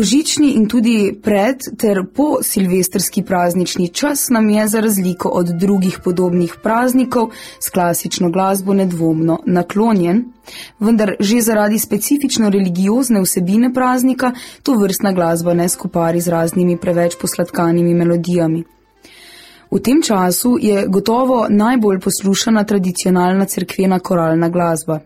Božični in tudi pred ter po silvestrski praznični čas nam je za razliko od drugih podobnih praznikov s klasično glasbo nedvomno naklonjen, vendar že zaradi specifično religiozne vsebine praznika to vrstna glasba ne skupari z raznimi preveč posladkanimi melodijami. V tem času je gotovo najbolj poslušana tradicionalna cerkvena koralna glasba.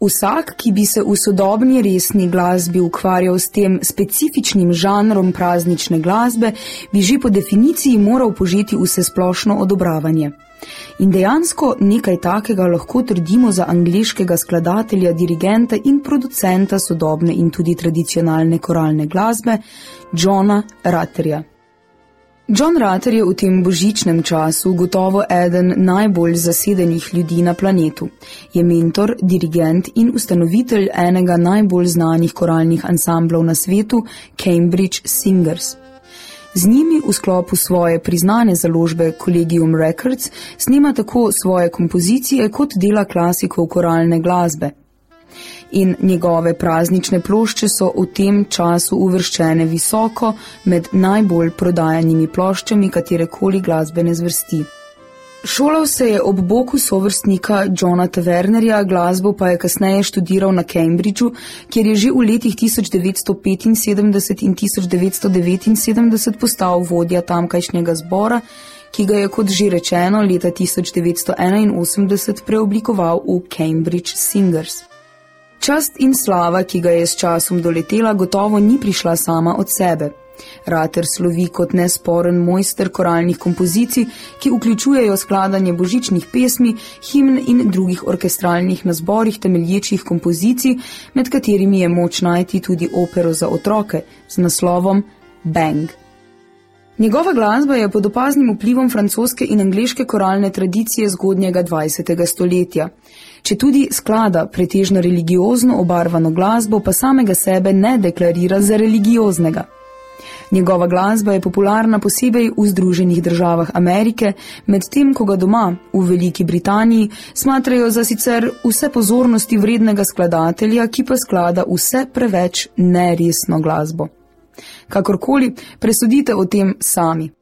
Vsak, ki bi se v sodobni resni glasbi ukvarjal s tem specifičnim žanrom praznične glasbe, bi že po definiciji moral požeti vse splošno odobravanje. In dejansko nekaj takega lahko trdimo za angliškega skladatelja, dirigenta in producenta sodobne in tudi tradicionalne koralne glasbe, Johna Ratterja. John Rutter je v tem božičnem času gotovo eden najbolj zasedenih ljudi na planetu. Je mentor, dirigent in ustanovitelj enega najbolj znanih koralnih ansamblov na svetu, Cambridge Singers. Z njimi v sklopu svoje priznane založbe Collegium Records snima tako svoje kompozicije kot dela klasikov koralne glasbe in njegove praznične plošče so v tem času uvrščene visoko med najbolj prodajanimi ploščami katerekoli glasbene zvrsti. Šolal se je ob boku sovrstnika Johna Tavernerja, glasbo pa je kasneje študiral na Cambridgeu, kjer je že v letih 1975 in 1979 postal vodja tamkajšnjega zbora, ki ga je, kot že rečeno, leta 1981 preoblikoval v Cambridge Singers. Čast in slava, ki ga je s časom doletela, gotovo ni prišla sama od sebe. Rater slovi kot nesporen mojster koralnih kompozicij, ki vključujejo skladanje božičnih pesmi, himn in drugih orkestralnih nazborih temelječih kompozicij, med katerimi je moč najti tudi opero za otroke z naslovom Bang. Njegova glasba je pod opaznim vplivom francoske in angleške koralne tradicije zgodnjega 20. stoletja. Če tudi sklada pretežno religiozno obarvano glasbo, pa samega sebe ne deklarira za religioznega. Njegova glasba je popularna posebej v Združenih državah Amerike, medtem ko ga doma, v Veliki Britaniji, smatrajo za sicer vse pozornosti vrednega skladatelja, ki pa sklada vse preveč neresno glasbo. Kakorkoli, presudite o tem sami.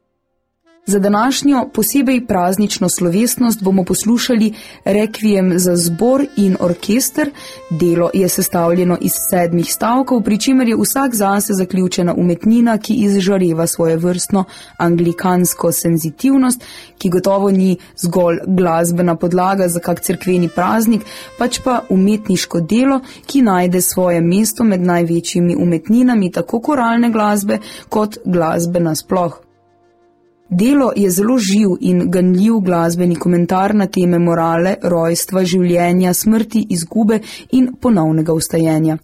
Za današnjo posebej praznično slovesnost bomo poslušali rekvijem za zbor in orkester. Delo je sestavljeno iz sedmih stavkov, pri čimer je vsak zase zaključena umetnina, ki izžareva svoje vrstno anglikansko senzitivnost, ki gotovo ni zgolj glasbena podlaga za kak cerkveni praznik, pač pa umetniško delo, ki najde svoje mesto med največjimi umetninami tako koralne glasbe kot glasbe nasploh. Delo je zelo živ in ganljiv glasbeni komentar na teme morale, rojstva, življenja, smrti, izgube in ponovnega ustajenja.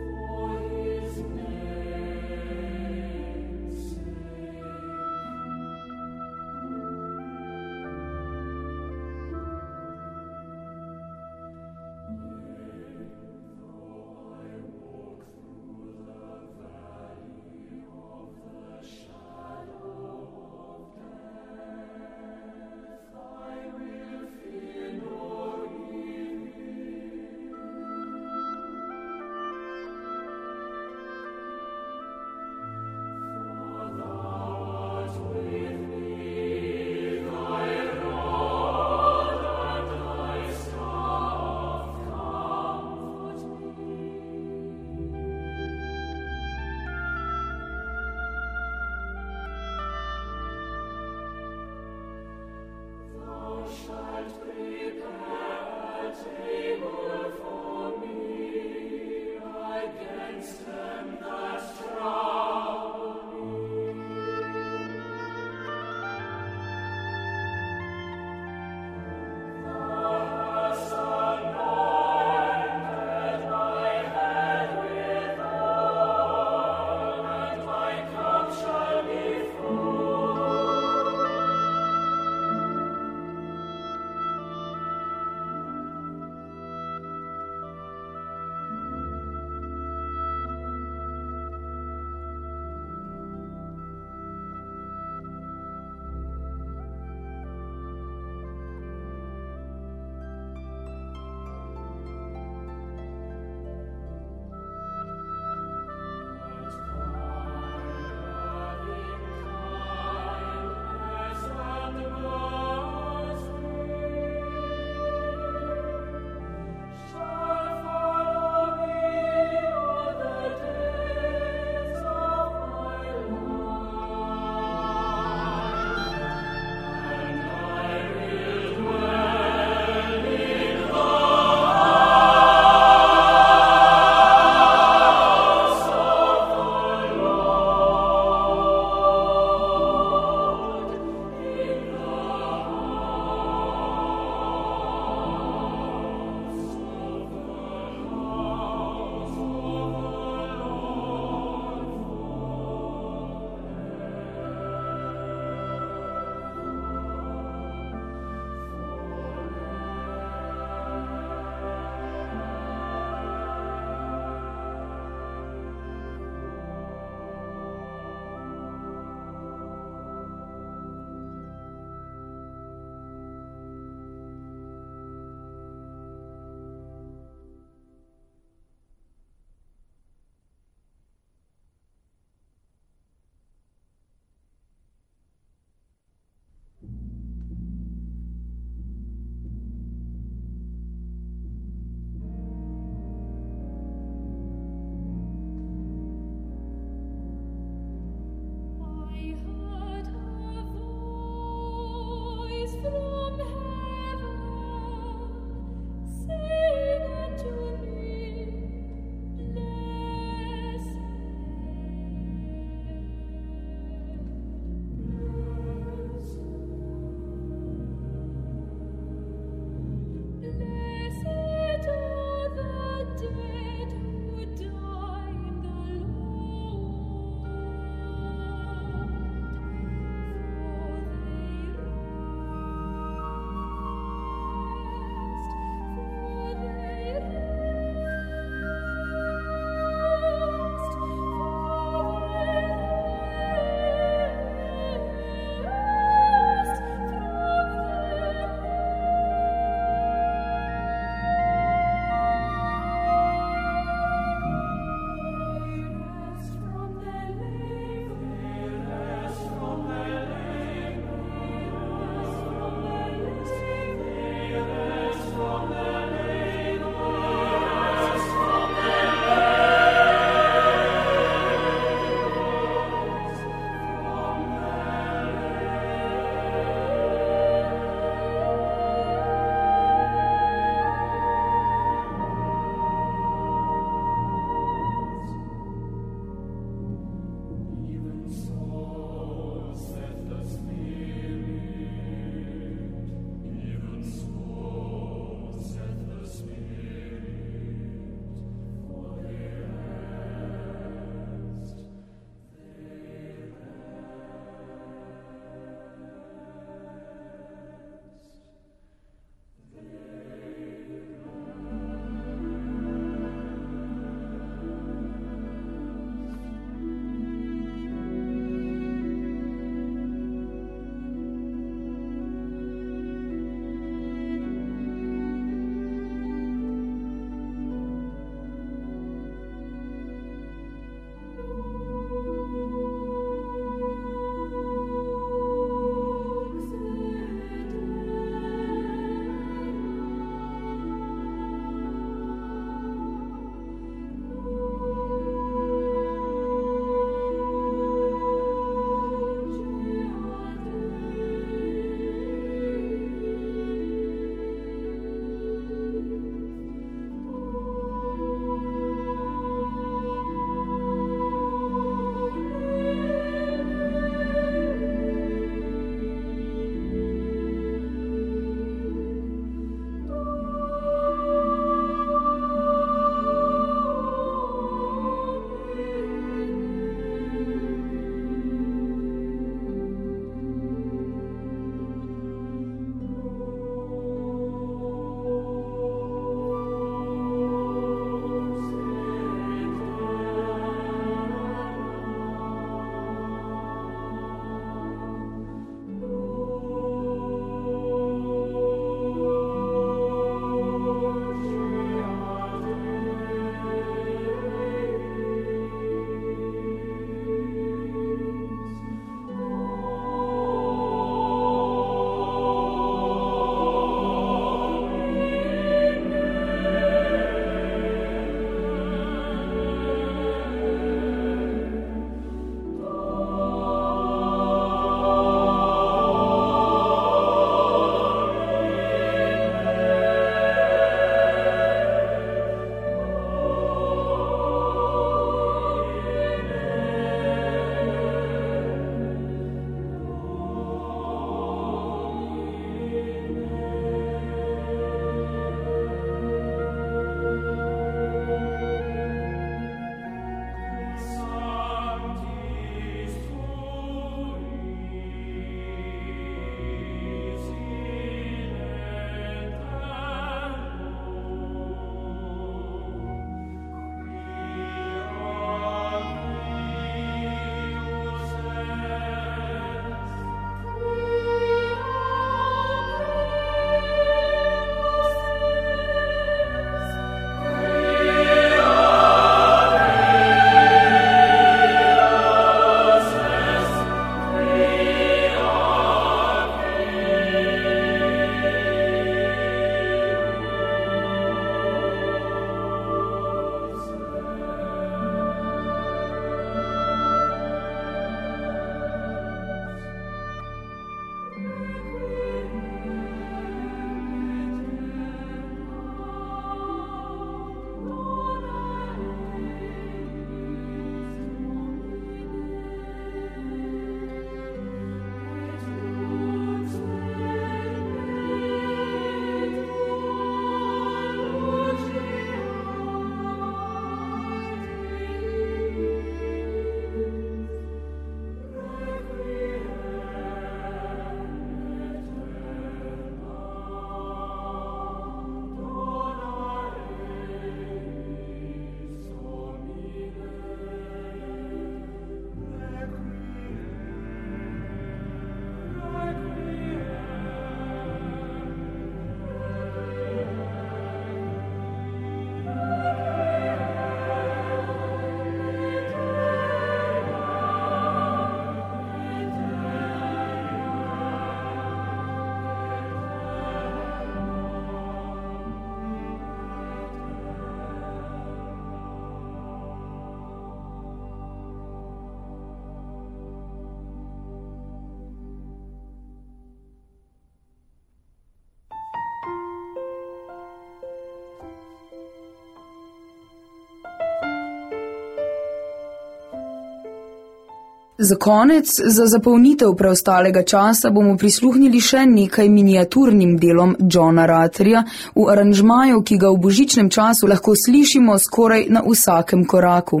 Za konec, za zapolnitev preostalega časa bomo prisluhnili še nekaj miniaturnim delom Johna Ratterja v aranžmaju, ki ga v božičnem času lahko slišimo skoraj na vsakem koraku.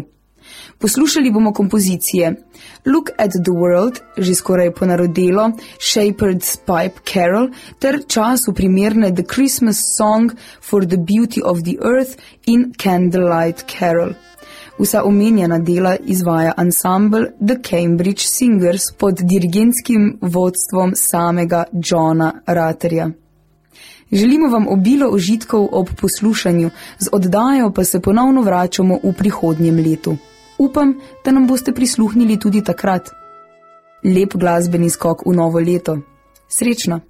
Poslušali bomo kompozicije Look at the World, že skoraj ponarodelo, Shepherd's Pipe Carol ter času primerne The Christmas Song for the Beauty of the Earth in Candlelight Carol. Vsa omenjena dela izvaja ansambl The Cambridge Singers pod dirigentskim vodstvom samega Johna Ratterja. Želimo vam obilo užitkov ob poslušanju, z oddajo pa se ponovno vračamo v prihodnjem letu. Upam, da nam boste prisluhnili tudi takrat. Lep glasbeni skok v novo leto. Srečno!